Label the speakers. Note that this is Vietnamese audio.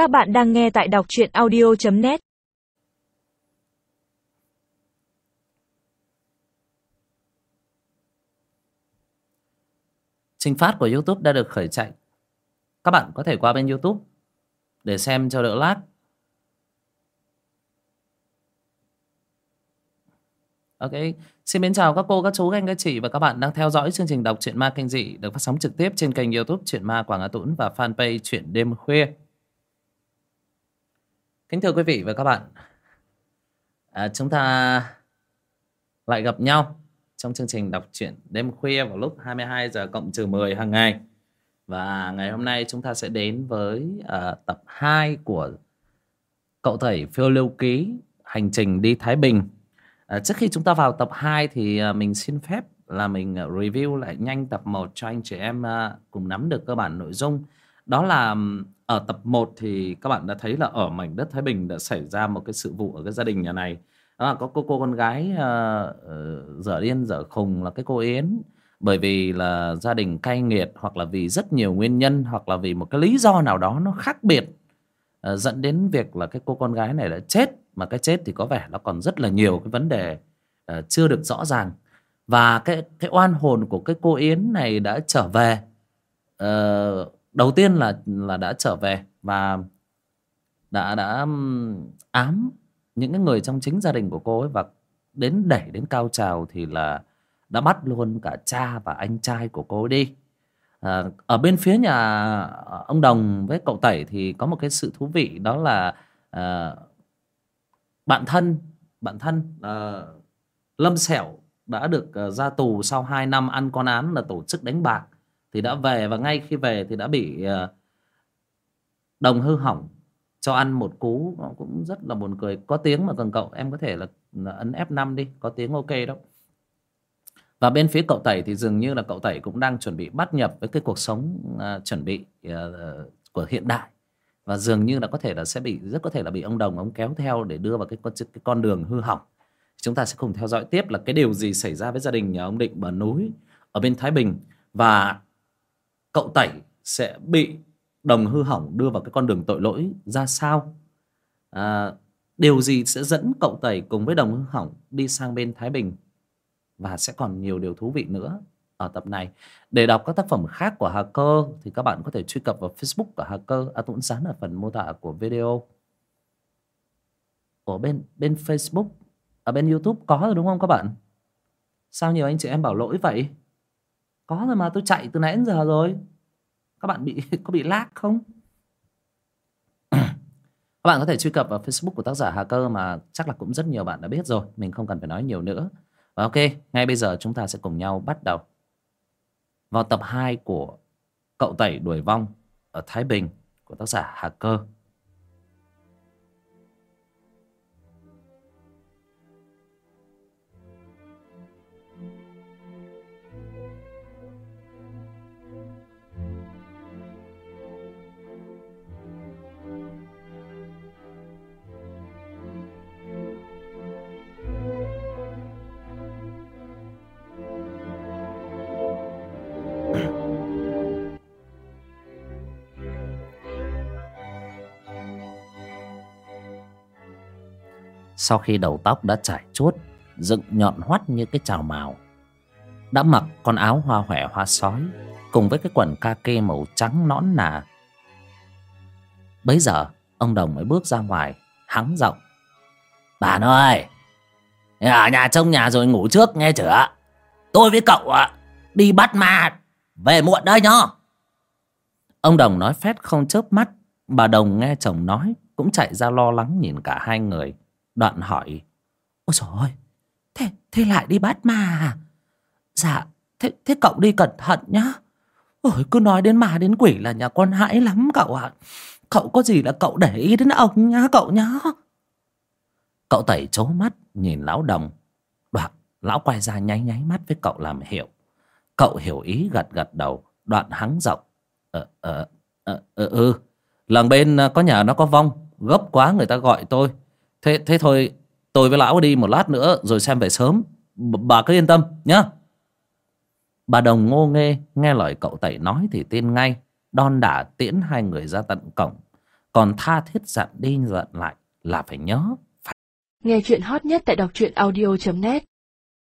Speaker 1: Các bạn đang nghe tại đọc truyện audio.net
Speaker 2: Trình phát của YouTube đã được khởi chạy. Các bạn có thể qua bên YouTube để xem cho đỡ lát Ok, xin mến chào các cô, các chú, các anh, các chị và các bạn đang theo dõi chương trình đọc truyện ma kinh dị được phát sóng trực tiếp trên kênh YouTube Truyện Ma Quảng Ngã Tũng và fanpage Truyện Đêm Khuya. Kính thưa quý vị và các bạn, à, chúng ta lại gặp nhau trong chương trình đọc truyện đêm khuya vào lúc 22 giờ cộng trừ 10 hàng ngày. Và ngày hôm nay chúng ta sẽ đến với à, tập 2 của cậu thầy phiêu lưu ký hành trình đi Thái Bình. À, trước khi chúng ta vào tập 2 thì à, mình xin phép là mình review lại nhanh tập 1 cho anh chị em à, cùng nắm được cơ bản nội dung. Đó là ở tập 1 thì các bạn đã thấy là ở mảnh đất Thái Bình đã xảy ra một cái sự vụ ở cái gia đình nhà này. Đó là có cô cô con gái uh, dở điên dở khùng là cái cô Yến. Bởi vì là gia đình cay nghiệt hoặc là vì rất nhiều nguyên nhân hoặc là vì một cái lý do nào đó nó khác biệt uh, dẫn đến việc là cái cô con gái này đã chết. Mà cái chết thì có vẻ nó còn rất là nhiều cái vấn đề uh, chưa được rõ ràng. Và cái cái oan hồn của cái cô Yến này đã trở về uh, đầu tiên là là đã trở về và đã đã ám những cái người trong chính gia đình của cô ấy và đến đẩy đến cao trào thì là đã bắt luôn cả cha và anh trai của cô ấy đi. À, ở bên phía nhà à, ông đồng với cậu tẩy thì có một cái sự thú vị đó là à, bạn thân bạn thân à, lâm sẹo đã được à, ra tù sau 2 năm ăn con án là tổ chức đánh bạc thì đã về và ngay khi về thì đã bị ờ, đồng hư hỏng cho ăn một cú cũng rất là buồn cười. Có tiếng mà cần cậu em có thể là, là ấn F5 đi có tiếng ok đâu và bên phía cậu tẩy thì dường như là cậu tẩy cũng đang chuẩn bị bắt nhập với cái cuộc sống uh, chuẩn bị uh, của hiện đại. Và dường như là có thể là sẽ bị rất có thể là bị ông đồng ông kéo theo để đưa vào cái con cái con đường hư hỏng. Chúng ta sẽ cùng theo dõi tiếp là cái điều gì xảy ra với gia đình nhà ông định bờ núi ở bên thái bình. Và cậu tẩy sẽ bị đồng hư hỏng đưa vào cái con đường tội lỗi ra sao? À, điều gì sẽ dẫn cậu tẩy cùng với đồng hư hỏng đi sang bên thái bình? Và sẽ còn nhiều điều thú vị nữa ở tập này. Để đọc các tác phẩm khác của Hà Cơ thì các bạn có thể truy cập vào Facebook của Hà Cơ à, tôi cũng dán ở phần mô tả của video. Ở bên bên Facebook ở bên YouTube có rồi đúng không các bạn? Sao nhiều anh chị em bảo lỗi vậy? Có rồi mà, tôi chạy từ nãy đến giờ rồi. Các bạn bị, có bị lag không? Các bạn có thể truy cập vào Facebook của tác giả Hà Cơ mà chắc là cũng rất nhiều bạn đã biết rồi. Mình không cần phải nói nhiều nữa. Và ok, ngay bây giờ chúng ta sẽ cùng nhau bắt đầu. Vào tập 2 của cậu tẩy đuổi vong ở Thái Bình của tác giả Hà Cơ. Sau khi đầu tóc đã trải chuốt, dựng nhọn hoắt như cái chào màu, đã mặc con áo hoa hòe hoa sói cùng với cái quần kaki màu trắng nõn nà. Bấy giờ, ông đồng mới bước ra ngoài, hắng giọng, bà ơi ở nhà trông nhà rồi ngủ trước nghe chưa? Tôi với cậu ạ, đi bắt ma, về muộn đây nhá. Ông đồng nói phét không chớp mắt, bà đồng nghe chồng nói cũng chạy ra lo lắng nhìn cả hai người. Đoạn hỏi Ôi trời ơi Thế, thế lại đi bắt ma à? Dạ thế, thế cậu đi cẩn thận nhá. Ôi cứ nói đến ma đến quỷ là nhà con hãi lắm cậu ạ. Cậu có gì là cậu để ý đến ông nhá cậu nhá. Cậu tẩy chố mắt nhìn lão đồng. Đoạn lão quay ra nháy nháy mắt với cậu làm hiệu. Cậu hiểu ý gật gật đầu Đoạn hắng giọng Ờ ờ ờ ờ ừ Lần bên ờ, có nhà nó có vong Gấp quá người ta gọi tôi. Thế thế thôi, tôi với lão đi một lát nữa rồi xem về sớm. B, bà cứ yên tâm nhá. Bà Đồng ngô nghê, nghe lời cậu tẩy nói thì tin ngay. Đon đả tiễn hai người ra tận cổng. còn tha thiết dặn đi dặn lại là phải nhớ
Speaker 1: Nghe chuyện hot nhất tại đọc truyện audio.net